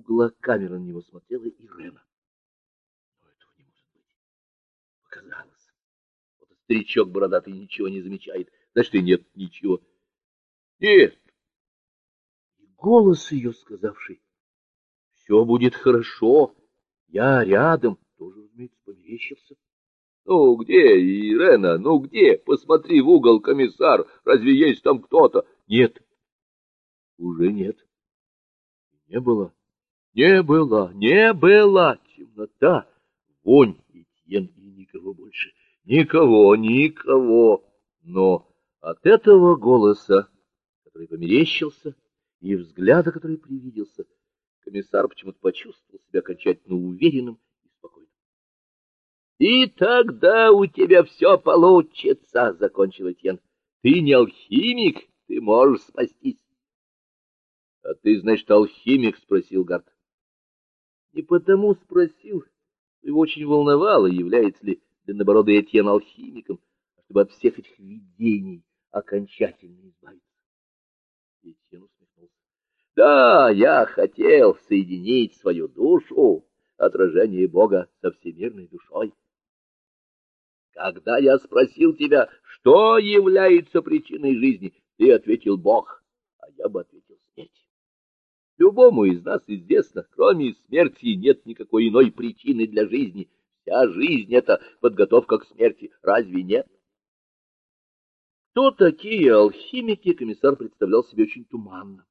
угла камеры на него смотрела Ирена. Но этого не может быть. Показалось. Вот старичок бородатый ничего не замечает. Значит, и нет ничего. Нет. И голос ее, сказавший, все будет хорошо, я рядом, тоже, разумеется, померещился. Ну, где, Ирена, ну где? Посмотри в угол, комиссар, разве есть там кто-то? Нет. Уже нет. Не было. Не было, не было. Темнота, вонь, Этьен и никого больше. Никого, никого. Но от этого голоса, который померещился, и взгляда, который привиделся, комиссар почему-то почувствовал себя окончательно уверенным и спокойным. — И тогда у тебя все получится, — закончил Этьен. — Ты не алхимик, ты можешь спастись. — А ты, значит, алхимик? — спросил Гарт. Не потому спросил, его очень волновало, является ли длиннобородый Этьен алхимиком, чтобы от всех этих видений окончательно избавиться. Этьен усмехнулся. Да, я хотел соединить свою душу, отражение Бога, со всемирной душой. Когда я спросил тебя, что является причиной жизни, ты ответил Бог, а я бы ответил. Любому из нас известно, кроме смерти нет никакой иной причины для жизни. Вся жизнь — это подготовка к смерти. Разве нет? Кто такие алхимики, комиссар представлял себе очень туманно.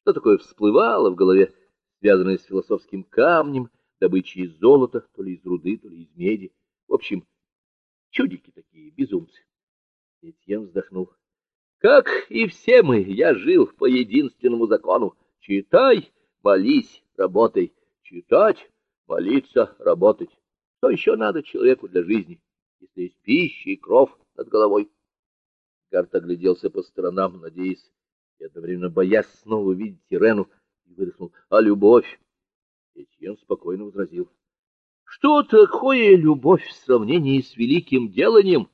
Что такое всплывало в голове, связанное с философским камнем, добычей из золота, то ли из руды, то ли из меди. В общем, чудики такие, безумцы. Этьен вздохнул. Как и все мы, я жил по единственному закону. Читай, молись, работай. Читать, молиться, работать. Что еще надо человеку для жизни, если есть пища и кров над головой? Гарт огляделся по сторонам, надеясь и одновременно боясь снова увидеть Ирену, и выдохнул «А любовь?» Этьен спокойно возразил «Что такое любовь в сравнении с великим деланием,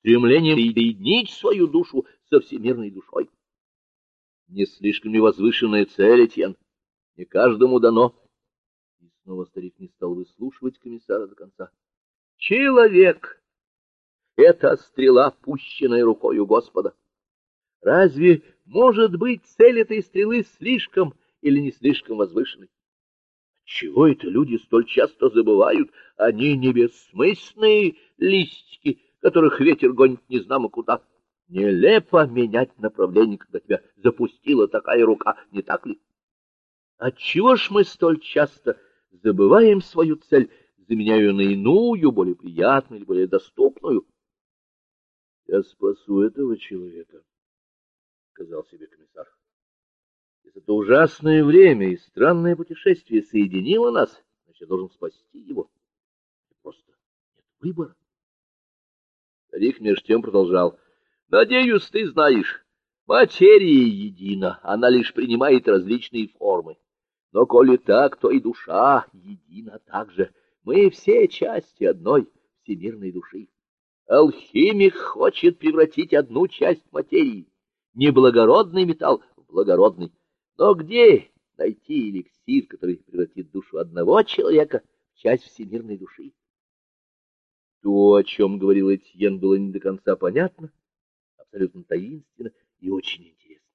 стремлением соединить свою душу со всемирной душой?» Не слишком ли возвышенная цель, Этьен? Не каждому дано. И снова старик не стал выслушивать комиссара до конца. Человек это стрела, пущенная рукою Господа. Разве может быть цель этой стрелы слишком или не слишком возвышенной? Чего это люди столь часто забывают? Они не бессмысленные листики, которых ветер гонит незнамо куда. Нелепо менять направление, когда тебя запустила такая рука, не так ли? Отчего ж мы столь часто забываем свою цель, заменяя ее на иную, более приятную или более доступную? Я спасу этого человека, — сказал себе комиссар. Это ужасное время и странное путешествие соединило нас, значит, я должен спасти его. Просто нет выбора. Старик меж тем продолжал. — Надеюсь, ты знаешь, материя едина, она лишь принимает различные формы. Но коли так, то и душа едина также. Мы все части одной всемирной души. Алхимик хочет превратить одну часть материи, неблагородный металл, в благородный. Но где найти эликсир, который превратит душу одного человека в часть всемирной души? То, о чем говорил Этьен, было не до конца понятно, абсолютно таинственно и очень интересно.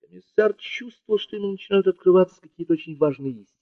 Комиссар чувствовал, что ему начинают открываться какие-то очень важные истины.